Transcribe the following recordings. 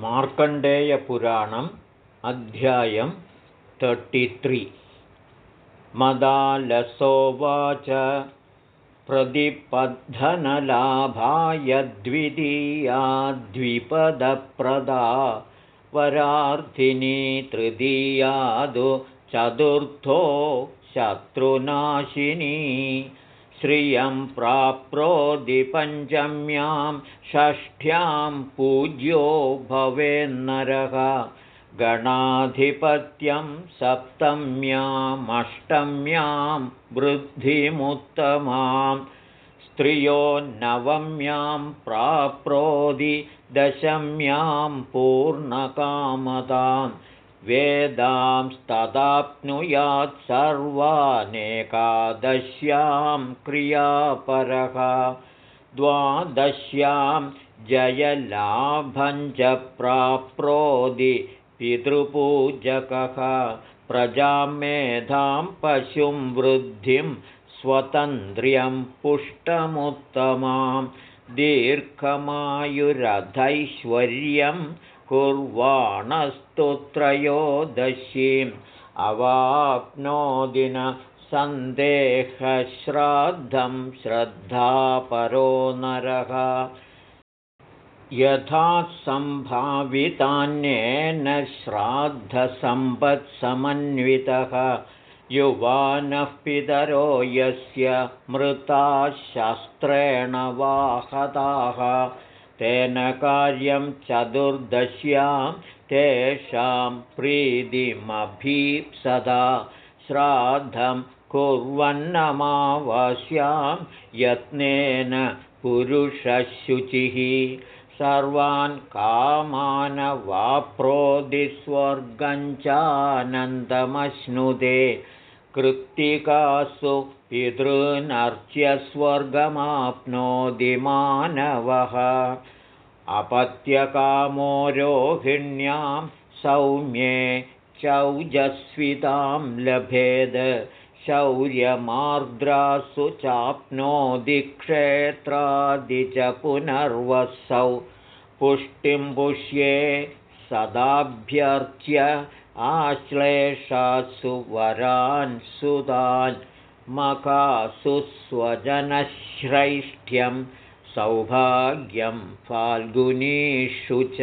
मार्कण्डेयपुराणम् अध्यायं तर्टित्रि मदालसोवाच द्विपदप्रदा वरार्थिनी तृतीयादु चतुर्थो शत्रुनाशिनी श्रियं प्राप्रोदिपञ्चम्यां षष्ठ्यां पूज्यो भवेन्नरः। गणाधिपत्यं सप्तम्यामष्टम्यां वृद्धिमुत्तमां। स्त्रियो नवम्यां प्राप्रोदि दशम्यां पूर्णकामताम् वेदांस्तदाप्नुयात् सर्वानेकादश्यां क्रियापरः द्वादश्यां जयलाभञ्च प्राप्रोदि पितृपूजकः प्रजां मेधां पशुं वृद्धिं स्वतन्त्र्यं पुष्टमुत्तमां दीर्घमायुरधैश्वर्यं कुर्वाणस्तुत्रयोदशीम् अवाप्नोदिन सन्देहश्राद्धं श्रद्धापरो नरः। यथा सम्भावितान्येन श्राद्धसम्पत्समन्वितः युवानः पितरो यस्य मृताः शस्त्रेण वाहताः तेन कार्यं चतुर्दश्यां तेषां प्रीतिमभीप्सदा श्राद्धं कुर्वन्नमावास्यां यत्नेन पुरुषशुचिः सर्वान् कामानवाप्रोदिस्वर्गञ्चानन्दमश्नुते कृत्तिकासु पितॄनर्च्य स्वर्गमाप्नोति मानवः। अपत्यकामो रोहिण्यां सौम्ये चौजस्वितां लभेद। शौर्यमार्द्रासु चाप्नोदिक्षेत्रादि च पुनर्वसौ पुष्टिं पुष्ये सदाभ्यर्च्य आश्लेषासु वरान् सुतान् मकासु स्वजनश्रैष्ठ्यं सौभाग्यं फाल्गुनीषु च।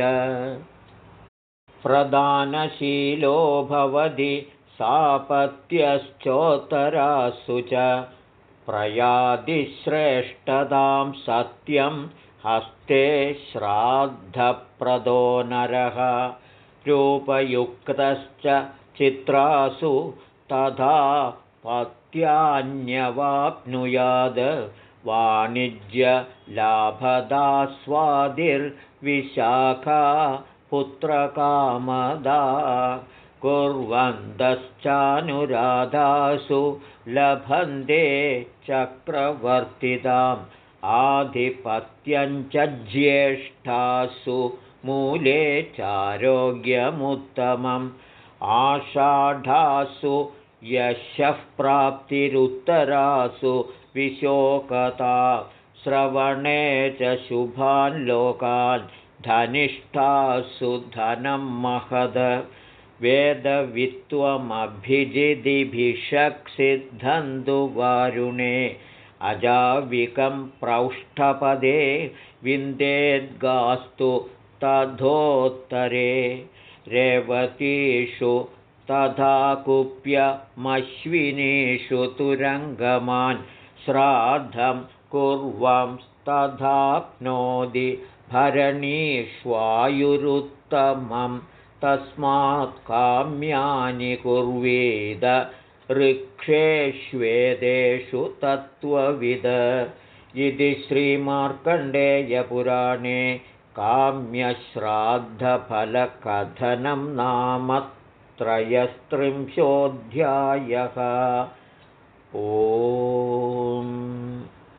प्रदानशीलो भवति सापत्यश्चोत्तरासु च। प्रयादिश्रेष्ठतां सत्यं हस्ते श्राद्धप्रदो नरः रूपयुक्तश्च चित्रासु तथा पत्यान्यवाप्नुयाद वाणिज्यलाभदास्वादिर्विशाखा पुत्रकामदा कुर्वन्तश्चानुराधासु लभन्ते चक्रवर्तिताम् आधिपत्यञ्च ज्येष्ठासु मूले चारोग्यमुत्तमम् आषाढासु यशः प्राप्तिरुत्तरासु विशोकता श्रवणे च शुभान् लोकान् धनिष्ठासु धनं महद। वेदवित्वमभिजिदिभिषक्सिद्धन्दुवारुणे अजाविकं प्रौष्ठपदे विन्देद्गास्तु तथोत्तरे रेवतीषु तथा कुप्यमश्विनीषु तुरङ्गमान् श्राद्धं कुर्वंस्तथाप्नोति भरणीष्वायुरुत्तमं तस्मात् काम्यानि कुर्वेद ऋक्षेष्वेदेषु तत्त्वविद। इति श्रीमार्कण्डेयपुराणे काम्यश्राद्धफलकथनं नाम त्रयस्त्रिंशोऽध्यायः ओ